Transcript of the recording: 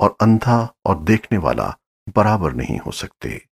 और अंधा और देखने वाला बराबर नहीं हो सकते।